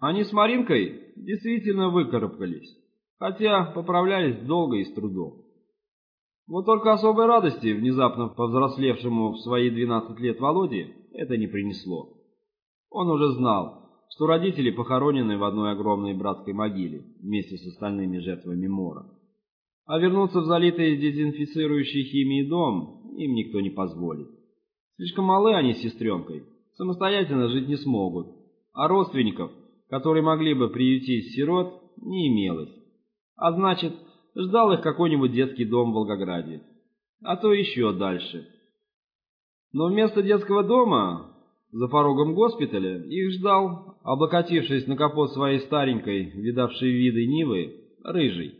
Они с Маринкой действительно выкарабкались, хотя поправлялись долго и с трудом. Вот только особой радости, внезапно повзрослевшему в свои 12 лет Володе, это не принесло. Он уже знал, что родители похоронены в одной огромной братской могиле вместе с остальными жертвами мора. А вернуться в залитый дезинфицирующей химией дом им никто не позволит. Слишком малы они с сестренкой, самостоятельно жить не смогут, а родственников, которые могли бы приютить сирот, не имелось. А значит, ждал их какой-нибудь детский дом в Волгограде, а то еще дальше. Но вместо детского дома, за порогом госпиталя, их ждал, облокотившись на капот своей старенькой, видавшей виды Нивы, рыжий.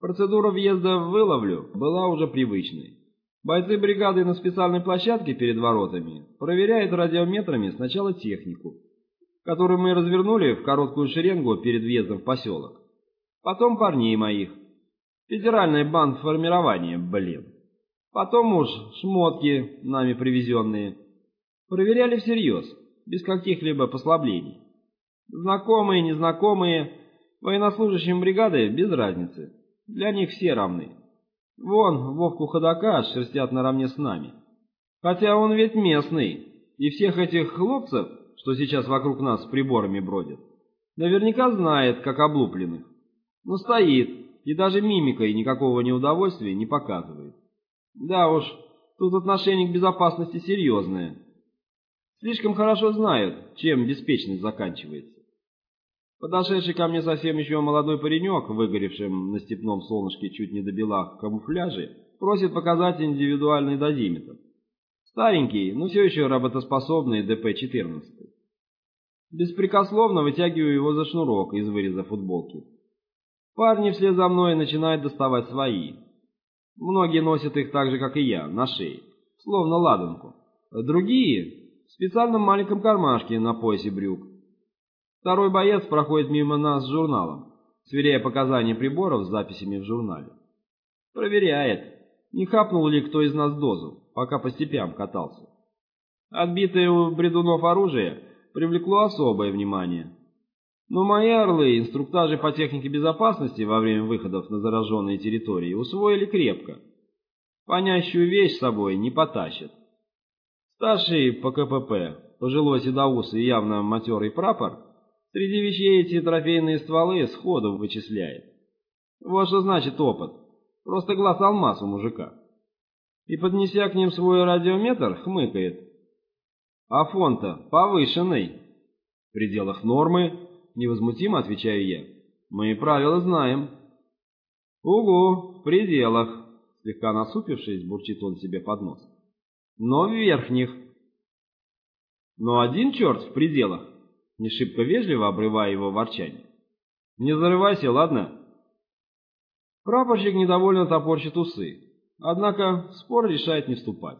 Процедура въезда в выловлю была уже привычной. Бойцы бригады на специальной площадке перед воротами проверяют радиометрами сначала технику, которую мы развернули в короткую шеренгу перед въездом в поселок. Потом парней моих. Федеральное бандформирование, блин. Потом уж шмотки, нами привезенные. Проверяли всерьез, без каких-либо послаблений. Знакомые, незнакомые, военнослужащим бригады без разницы. Для них все равны. Вон, Вовку Ходока шерстят наравне с нами. Хотя он ведь местный, и всех этих хлопцев, что сейчас вокруг нас с приборами бродят, наверняка знает, как облупленных. Но стоит, и даже мимикой никакого неудовольствия не показывает. Да уж, тут отношение к безопасности серьезное. Слишком хорошо знают, чем беспечность заканчивается. Подошедший ко мне совсем еще молодой паренек, выгоревшим на степном солнышке чуть не до бела камуфляже, просит показать индивидуальный дозиметр. Старенький, но все еще работоспособный ДП-14. Беспрекословно вытягиваю его за шнурок из выреза футболки. Парни вслед за мной начинают доставать свои. Многие носят их так же, как и я, на шее, словно ладанку. Другие — в специальном маленьком кармашке на поясе брюк. Второй боец проходит мимо нас с журналом, сверяя показания приборов с записями в журнале. Проверяет, не хапнул ли кто из нас дозу, пока по степям катался. Отбитое у бредунов оружие привлекло особое внимание. Но мои орлы инструктажи по технике безопасности во время выходов на зараженные территории усвоили крепко. Понящую вещь с собой не потащат. Старший по КПП, пожилой седоусый и явно матерый прапор, Среди вещей эти трофейные стволы сходу вычисляет. Вот что значит опыт. Просто глаз алмаз у мужика. И, поднеся к ним свой радиометр, хмыкает. А фон-то повышенный. В пределах нормы, невозмутимо отвечаю я. Мы правила знаем. Угу, в пределах, слегка насупившись, бурчит он себе под нос. Но в верхних. Но один черт в пределах не шибко вежливо обрывая его ворчание. «Не зарывайся, ладно?» Прапорщик недовольно топорщит усы, однако спор решает не вступать.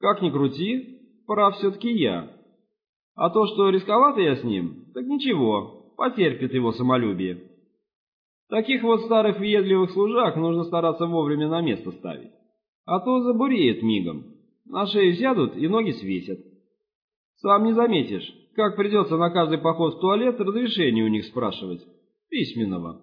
Как ни крути, прав все-таки я. А то, что рисковато я с ним, так ничего, потерпит его самолюбие. Таких вот старых въедливых служак нужно стараться вовремя на место ставить. А то забуреют мигом, на шею сядут и ноги свесят. Сам не заметишь, как придется на каждый поход в туалет разрешение у них спрашивать. Письменного.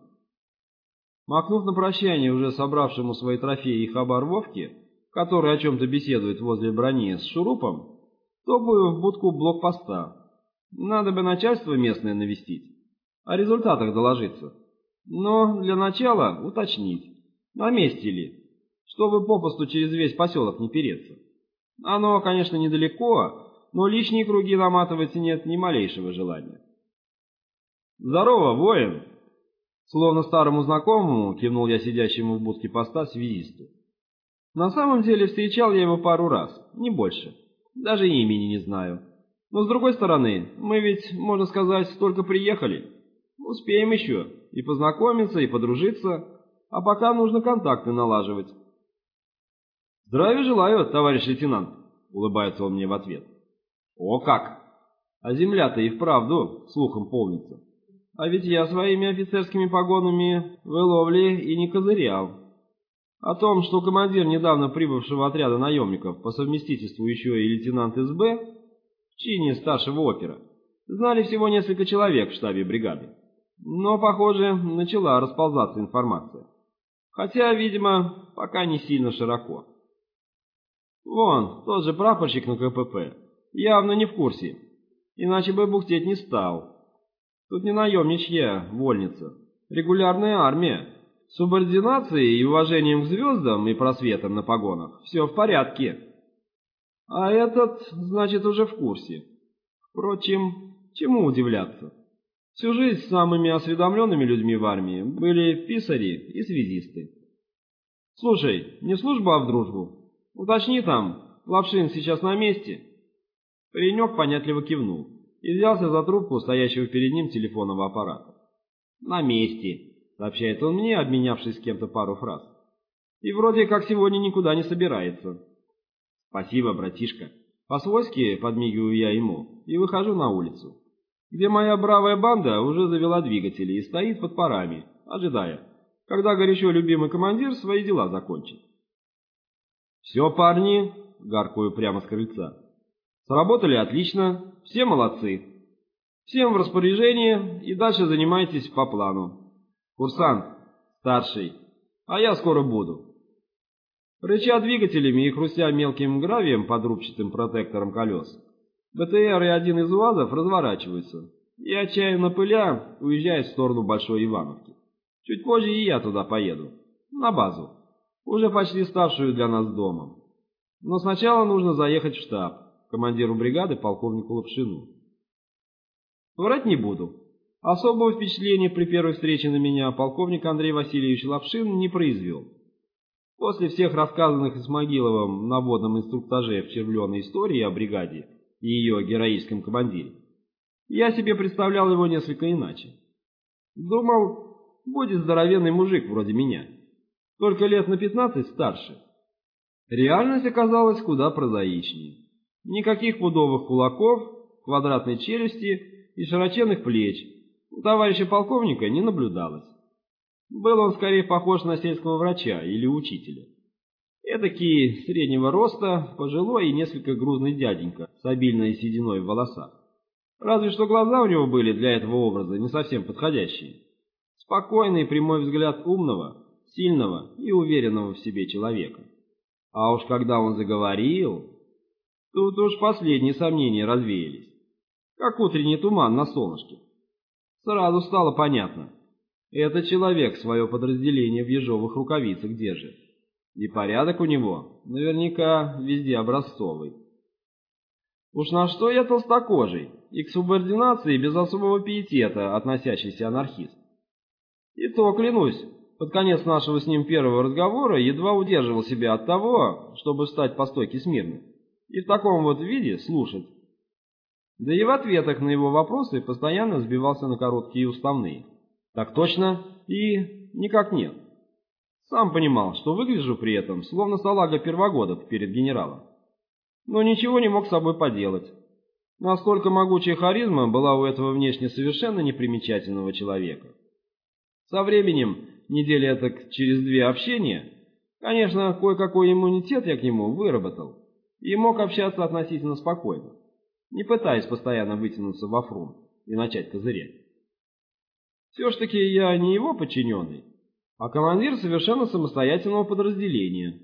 Макнув на прощание уже собравшему свои трофеи и хабар Вовке, который о чем-то беседует возле брони с шурупом, топаю в будку блокпоста. Надо бы начальство местное навестить, о результатах доложиться. Но для начала уточнить, на месте ли, чтобы попусту через весь поселок не переться. Оно, конечно, недалеко, но лишние круги наматывать нет ни малейшего желания. «Здорово, воин!» Словно старому знакомому, кивнул я сидящему в будке поста связисту. На самом деле встречал я его пару раз, не больше. Даже имени не знаю. Но с другой стороны, мы ведь, можно сказать, только приехали. Успеем еще и познакомиться, и подружиться, а пока нужно контакты налаживать. «Здравия желаю, товарищ лейтенант», — улыбается он мне в ответ. О как! А земля-то и вправду слухом полнится. А ведь я своими офицерскими погонами в Эловле и не козырял. О том, что командир недавно прибывшего отряда наемников, по совместительству еще и лейтенант СБ, в чине старшего опера, знали всего несколько человек в штабе бригады. Но, похоже, начала расползаться информация. Хотя, видимо, пока не сильно широко. Вон, тот же прапорщик на КПП явно не в курсе, иначе бы бухтеть не стал. Тут не наемничья вольница, регулярная армия. Субординацией и уважением к звездам и просветам на погонах все в порядке. А этот, значит, уже в курсе. Впрочем, чему удивляться? Всю жизнь самыми осведомленными людьми в армии были писари и связисты. «Слушай, не служба, а в дружбу. Уточни там, Лапшин сейчас на месте?» Паренек понятливо кивнул и взялся за трубку стоящего перед ним телефонного аппарата. «На месте», — сообщает он мне, обменявшись с кем-то пару фраз. «И вроде как сегодня никуда не собирается». «Спасибо, братишка». По-свойски подмигиваю я ему и выхожу на улицу где моя бравая банда уже завела двигатели и стоит под парами, ожидая, когда горячо любимый командир свои дела закончит. «Все, парни!» — гаркую прямо с крыльца. «Сработали отлично, все молодцы. Всем в распоряжение и дальше занимайтесь по плану. Курсант, старший, а я скоро буду». Рыча двигателями и хрустя мелким гравием под рубчатым протектором колес, БТР и один из УАЗов разворачиваются и, отчаянно пыля, уезжает в сторону Большой Ивановки. Чуть позже и я туда поеду, на базу, уже почти ставшую для нас домом. Но сначала нужно заехать в штаб, командиру бригады полковнику Лапшину. Врать не буду. Особого впечатления при первой встрече на меня полковник Андрей Васильевич Лапшин не произвел. После всех рассказанных Исмагиловым на водном инструктаже в червленой истории о бригаде, и ее героическом командире, я себе представлял его несколько иначе. Думал, будет здоровенный мужик вроде меня, только лет на пятнадцать старше. Реальность оказалась куда прозаичнее. Никаких пудовых кулаков, квадратной челюсти и широченных плеч у товарища полковника не наблюдалось. Был он скорее похож на сельского врача или учителя. Эдакий среднего роста, пожилой и несколько грузный дяденька с обильной сединой в волосах. Разве что глаза у него были для этого образа не совсем подходящие. Спокойный прямой взгляд умного, сильного и уверенного в себе человека. А уж когда он заговорил, тут уж последние сомнения развеялись, как утренний туман на солнышке. Сразу стало понятно, этот человек свое подразделение в ежовых рукавицах держит. И порядок у него наверняка везде образцовый. Уж на что я толстокожий и к субординации без особого пиетета относящийся анархист. И то, клянусь, под конец нашего с ним первого разговора едва удерживал себя от того, чтобы встать по стойке смирно и в таком вот виде слушать. Да и в ответах на его вопросы постоянно сбивался на короткие уставные. Так точно и никак нет. Сам понимал, что выгляжу при этом, словно салага первогодок перед генералом. Но ничего не мог с собой поделать. Насколько могучая харизма была у этого внешне совершенно непримечательного человека. Со временем, недели это через две общения, конечно, кое-какой иммунитет я к нему выработал и мог общаться относительно спокойно, не пытаясь постоянно вытянуться во фрунт и начать козырять. Все ж таки я не его подчиненный, а командир совершенно самостоятельного подразделения.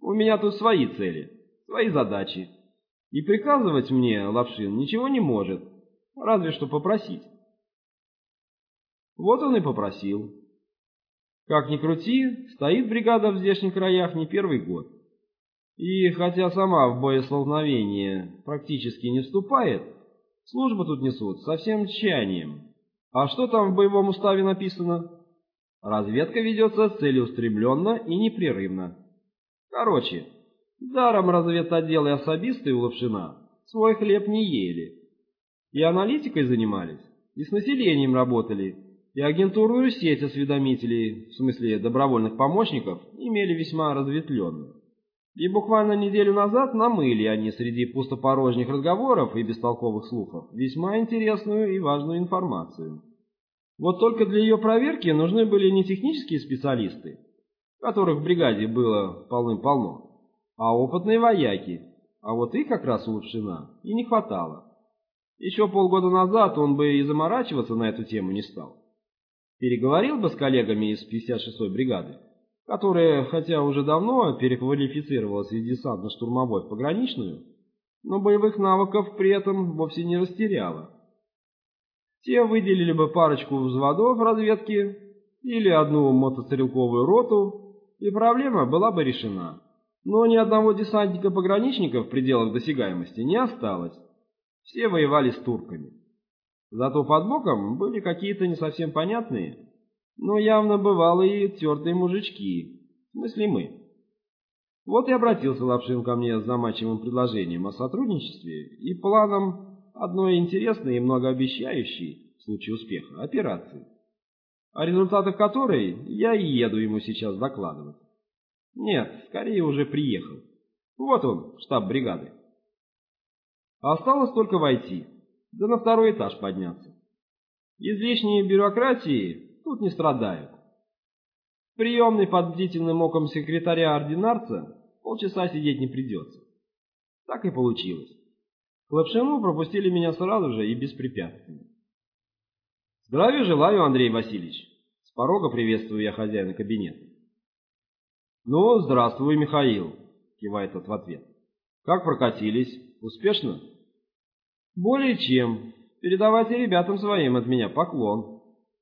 У меня тут свои цели, свои задачи. И приказывать мне Лапшин ничего не может, разве что попросить. Вот он и попросил. Как ни крути, стоит бригада в здешних краях не первый год. И хотя сама в боесловновение практически не вступает, службу тут несут со всем тщанием. А что там в боевом уставе написано? Разведка ведется целеустремленно и непрерывно. Короче, даром разведотдел и особисты у Лапшина свой хлеб не ели. И аналитикой занимались, и с населением работали, и агентурную сеть осведомителей, в смысле добровольных помощников, имели весьма разветвленную. И буквально неделю назад намыли они среди пустопорожних разговоров и бестолковых слухов весьма интересную и важную информацию. Вот только для ее проверки нужны были не технические специалисты, которых в бригаде было полным-полно, а опытные вояки, а вот их как раз у и не хватало. Еще полгода назад он бы и заморачиваться на эту тему не стал. Переговорил бы с коллегами из 56-й бригады, которая, хотя уже давно переквалифицировалась из десантно-штурмовой в пограничную, но боевых навыков при этом вовсе не растеряла. Те выделили бы парочку взводов разведки или одну мотострелковую роту, и проблема была бы решена. Но ни одного десантника-пограничника в пределах досягаемости не осталось. Все воевали с турками. Зато под боком были какие-то не совсем понятные, но явно бывалые тертые мужички, в смысле мы. Вот и обратился Лапшин ко мне с замачивым предложением о сотрудничестве и планом одной интересной и многообещающей, в случае успеха, операции, о результатах которой я и еду ему сейчас докладывать. Нет, скорее уже приехал. Вот он, штаб бригады. Осталось только войти да на второй этаж подняться. Излишние бюрократии тут не страдают. Приемный под бдительным оком секретаря-ординарца полчаса сидеть не придется. Так и получилось. К Лапшину пропустили меня сразу же и беспрепятственно. Здравия желаю, Андрей Васильевич. С порога приветствую я хозяина кабинета. Ну, здравствуй, Михаил, кивает тот в ответ. Как прокатились? Успешно? Более чем. Передавайте ребятам своим от меня поклон.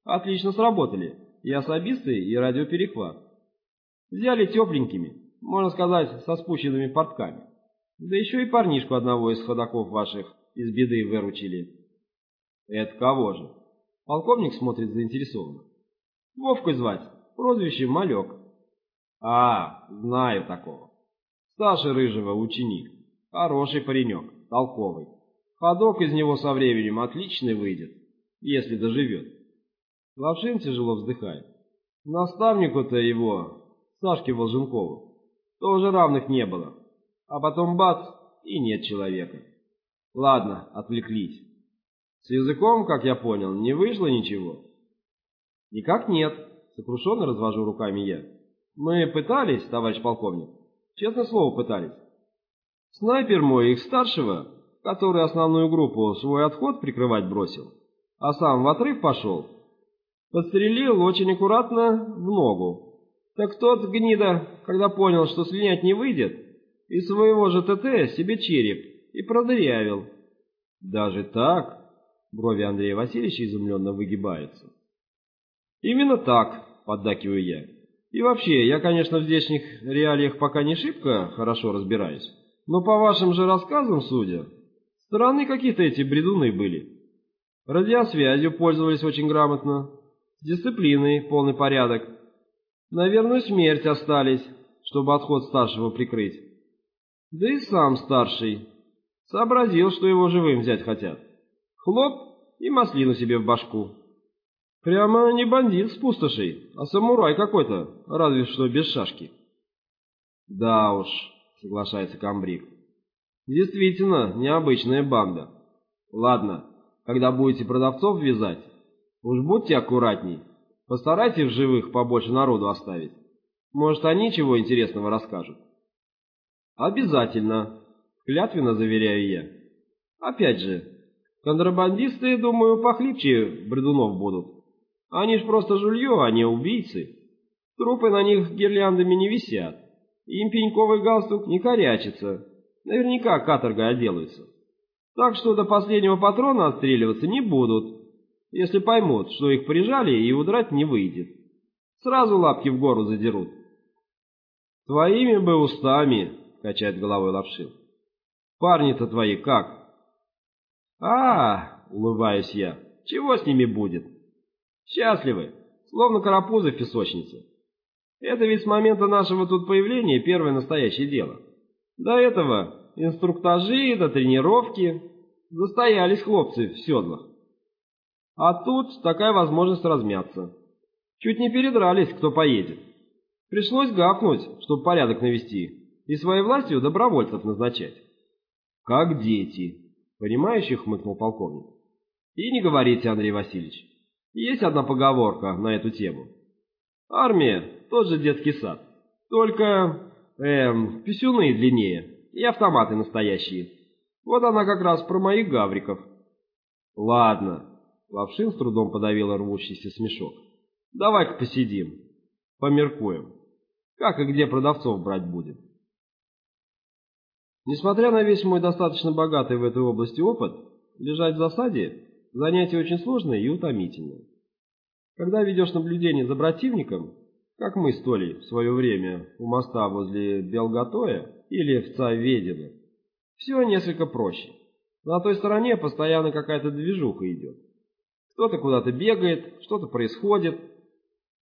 Отлично сработали. И особисты, и радиоперехват. Взяли тепленькими, можно сказать, со спущенными портками. Да еще и парнишку одного из ходаков ваших из беды выручили. Это кого же? Полковник смотрит заинтересованно. Вовкой звать, прозвище Малек. А, знаю такого. Старший Рыжего ученик. Хороший паренек, толковый. Ходок из него со временем отличный выйдет, если доживет. Лапшин тяжело вздыхает. Наставнику-то его, Сашке Волженкову, тоже равных не было. А потом бац, и нет человека. Ладно, отвлеклись. С языком, как я понял, не вышло ничего? Никак нет, сокрушенно развожу руками я. Мы пытались, товарищ полковник, честное слово пытались. Снайпер мой их старшего который основную группу свой отход прикрывать бросил, а сам в отрыв пошел, подстрелил очень аккуратно в ногу. Так тот гнида, когда понял, что слинять не выйдет, из своего же ТТ себе череп и продырявил. Даже так? Брови Андрея Васильевича изумленно выгибаются. Именно так, поддакиваю я. И вообще, я, конечно, в здешних реалиях пока не шибко хорошо разбираюсь, но по вашим же рассказам, судя, Стороны какие-то эти бредуны были. Радиосвязью пользовались очень грамотно, с дисциплиной полный порядок. Наверное, смерть остались, чтобы отход старшего прикрыть. Да и сам старший сообразил, что его живым взять хотят. Хлоп и маслину себе в башку. Прямо не бандит с пустошей, а самурай какой-то, разве что без шашки. Да уж, соглашается комбриг. Действительно, необычная банда. Ладно, когда будете продавцов вязать, уж будьте аккуратней. Постарайтесь в живых побольше народу оставить. Может, они чего интересного расскажут. Обязательно, клятвенно заверяю я. Опять же, контрабандисты, думаю, похлипче бредунов будут. Они ж просто жулье, а не убийцы. Трупы на них гирляндами не висят. Им пеньковый галстук не корячится, Наверняка каторгой отделаются. Так что до последнего патрона отстреливаться не будут, если поймут, что их прижали и удрать не выйдет. Сразу лапки в гору задерут. «Твоими бы устами», — качает головой Лапшин. «Парни-то твои как?» «А, — улыбаюсь я, — чего с ними будет? Счастливы, словно карапузы в песочнице. Это ведь с момента нашего тут появления первое настоящее дело». До этого инструктажи до тренировки. Застоялись хлопцы в седлах. А тут такая возможность размяться. Чуть не передрались, кто поедет. Пришлось гапнуть, чтобы порядок навести, и своей властью добровольцев назначать. Как дети, понимающий хмыкнул полковник. И не говорите, Андрей Васильевич. Есть одна поговорка на эту тему. Армия – тот же детский сад. Только Эм, писюны длиннее и автоматы настоящие. Вот она как раз про моих гавриков. Ладно. Лапшин с трудом подавил рвущийся смешок. Давай-ка посидим. Померкуем. Как и где продавцов брать будем? Несмотря на весь мой достаточно богатый в этой области опыт, лежать в засаде – занятие очень сложное и утомительное. Когда ведешь наблюдение за противником, как мы с Толей в свое время у моста возле Белготоя или в Цаведино, все несколько проще. На той стороне постоянно какая-то движуха идет. Кто-то куда-то бегает, что-то происходит.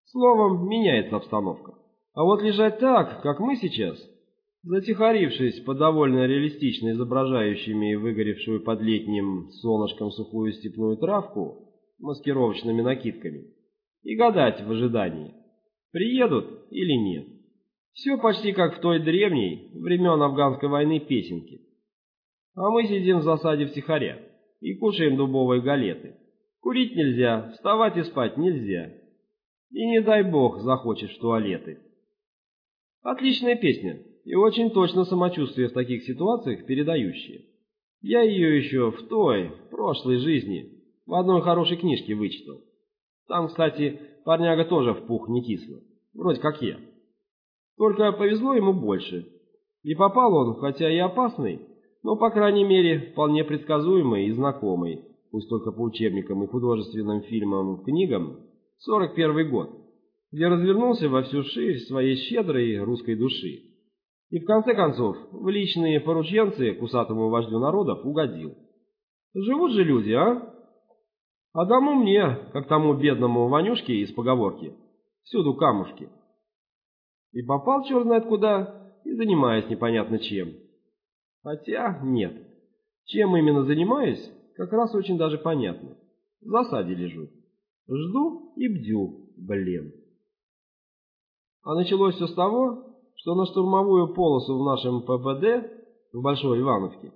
Словом, меняется обстановка. А вот лежать так, как мы сейчас, затихарившись по довольно реалистично изображающими выгоревшую под летним солнышком сухую степную травку маскировочными накидками, и гадать в ожидании, приедут или нет. Все почти как в той древней, времен афганской войны песенке. А мы сидим в засаде втихаря и кушаем дубовые галеты. Курить нельзя, вставать и спать нельзя. И не дай бог захочешь в туалеты. Отличная песня, и очень точно самочувствие в таких ситуациях передающее. Я ее еще в той, прошлой жизни, в одной хорошей книжке вычитал. Там, кстати, парняга тоже в пух не кисло, вроде как я. Только повезло ему больше. И попал он, хотя и опасный, но, по крайней мере, вполне предсказуемый и знакомый, пусть только по учебникам и художественным фильмам, книгам, 41 год, где развернулся во всю ширь своей щедрой русской души. И в конце концов, в личные порученцы к усатому вождю народов угодил. Живут же люди, а? А дому мне, как тому бедному Ванюшке из поговорки, всюду камушки. И попал черт знает куда, и занимаюсь непонятно чем. Хотя нет, чем именно занимаюсь, как раз очень даже понятно. В засаде лежу. Жду и бдю, блин. А началось все с того, что на штурмовую полосу в нашем ППД в Большой Ивановке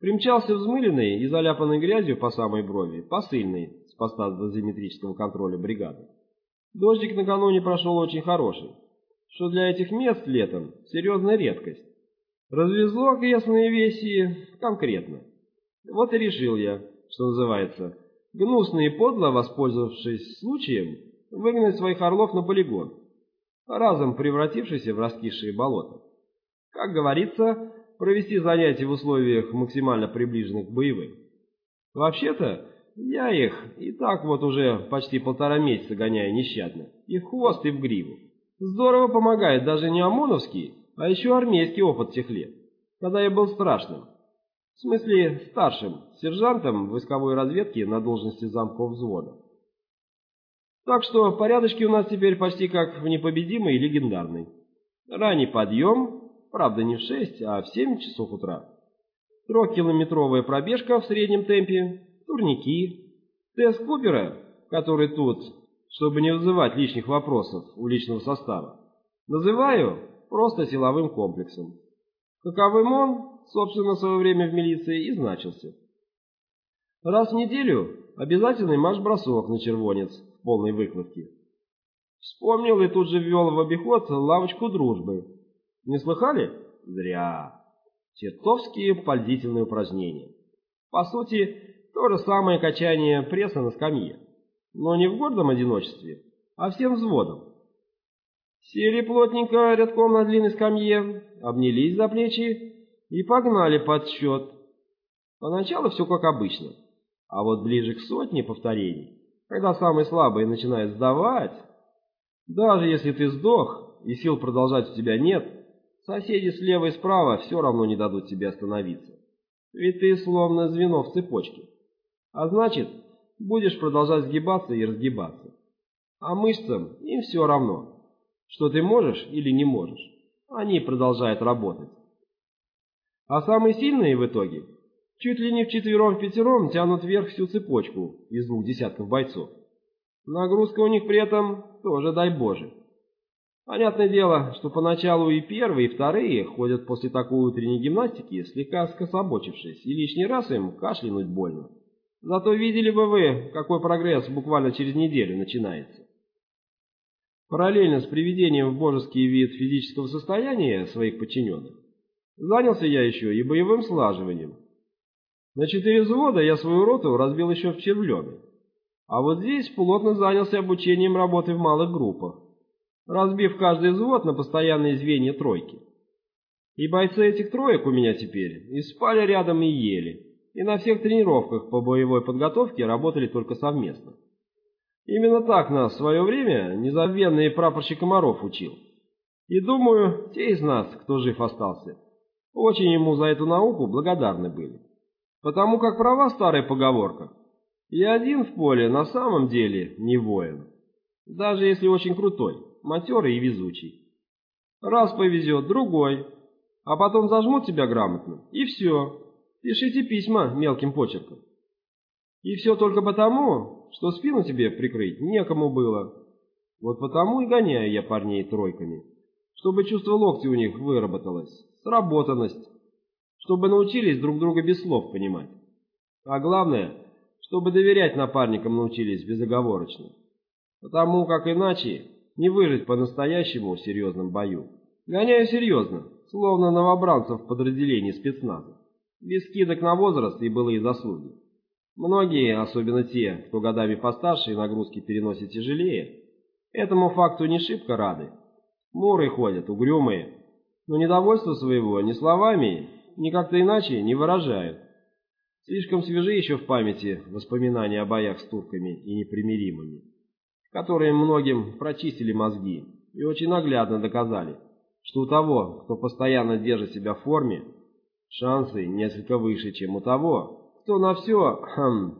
примчался взмыленный и заляпанный грязью по самой брови посыльный с поста дозиметрического контроля бригады. Дождик накануне прошел очень хороший, что для этих мест летом серьезная редкость. Развезло окрестные веси конкретно. Вот и решил я, что называется, гнусно и подло, воспользовавшись случаем, выгнать своих орлов на полигон разом превратившийся в раскисшие болота. Как говорится, провести занятия в условиях максимально приближенных к боевым. Вообще-то, я их и так вот уже почти полтора месяца гоняю нещадно, и в хвост, и в гриву. Здорово помогает даже не ОМОНовский, а еще армейский опыт тех лет, когда я был страшным. В смысле, старшим, сержантом войсковой разведки на должности замков взвода. Так что порядочки у нас теперь почти как в непобедимой и легендарной. Ранний подъем, правда не в 6, а в 7 часов утра. Трехкилометровая пробежка в среднем темпе, турники, тест Купера, который тут, чтобы не вызывать лишних вопросов у личного состава, называю просто силовым комплексом. Каковым он, собственно, в свое время в милиции и значился. Раз в неделю обязательный марш-бросок на червонец в полной выкладке. Вспомнил и тут же ввел в обиход лавочку дружбы. Не слыхали? Зря. Чертовские пользительные упражнения. По сути, то же самое качание пресса на скамье. Но не в гордом одиночестве, а всем взводом. Сели плотненько рядком на длинной скамье, обнялись за плечи и погнали под счет. Поначалу все как обычно, а вот ближе к сотне повторений когда самый слабый начинает сдавать, даже если ты сдох и сил продолжать у тебя нет, соседи слева и справа все равно не дадут тебе остановиться. Ведь ты словно звено в цепочке. А значит, будешь продолжать сгибаться и разгибаться. А мышцам им все равно, что ты можешь или не можешь. Они продолжают работать. А самые сильные в итоге Чуть ли не вчетвером-пятером тянут вверх всю цепочку из двух десятков бойцов. Нагрузка у них при этом тоже дай боже. Понятное дело, что поначалу и первые, и вторые ходят после такой утренней гимнастики, слегка скособочившись, и лишний раз им кашлянуть больно. Зато видели бы вы, какой прогресс буквально через неделю начинается. Параллельно с приведением в божеский вид физического состояния своих подчиненных, занялся я еще и боевым слаживанием. На четыре взвода я свою роту разбил еще в Червлене. А вот здесь плотно занялся обучением работы в малых группах, разбив каждый взвод на постоянные звенья тройки. И бойцы этих троек у меня теперь и спали рядом и ели, и на всех тренировках по боевой подготовке работали только совместно. Именно так нас в свое время незабвенный прапорщик Комаров учил. И думаю, те из нас, кто жив остался, очень ему за эту науку благодарны были. Потому как права старая поговорка «И один в поле на самом деле не воин, даже если очень крутой, матерый и везучий. Раз повезет, другой, а потом зажмут тебя грамотно, и все, пишите письма мелким почерком. И все только потому, что спину тебе прикрыть некому было. Вот потому и гоняю я парней тройками, чтобы чувство локтя у них выработалось, сработанность, чтобы научились друг друга без слов понимать. А главное, чтобы доверять напарникам научились безоговорочно. Потому как иначе не выжить по-настоящему в серьезном бою. Гоняю серьезно, словно новобранцев в подразделении спецназа. Без скидок на возраст и былые заслуги. Многие, особенно те, кто годами постарше и нагрузки переносит тяжелее, этому факту не шибко рады. Муры ходят, угрюмые, но недовольство своего ни словами, ни как-то иначе не выражают. Слишком свежи еще в памяти воспоминания о боях с турками и непримиримыми, которые многим прочистили мозги и очень наглядно доказали, что у того, кто постоянно держит себя в форме, шансы несколько выше, чем у того, кто на все, хм,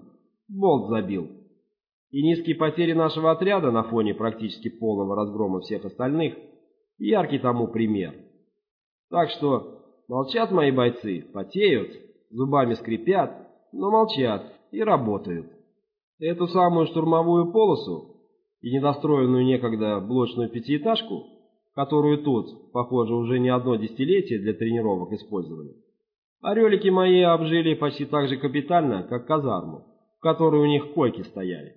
болт забил. И низкие потери нашего отряда на фоне практически полного разгрома всех остальных – яркий тому пример. Так что молчат мои бойцы, потеют, зубами скрипят, но молчат и работают. Эту самую штурмовую полосу и недостроенную некогда блочную пятиэтажку, которую тут, похоже, уже не одно десятилетие для тренировок использовали, Орелики мои обжили почти так же капитально, как казарму, в которой у них койки стояли.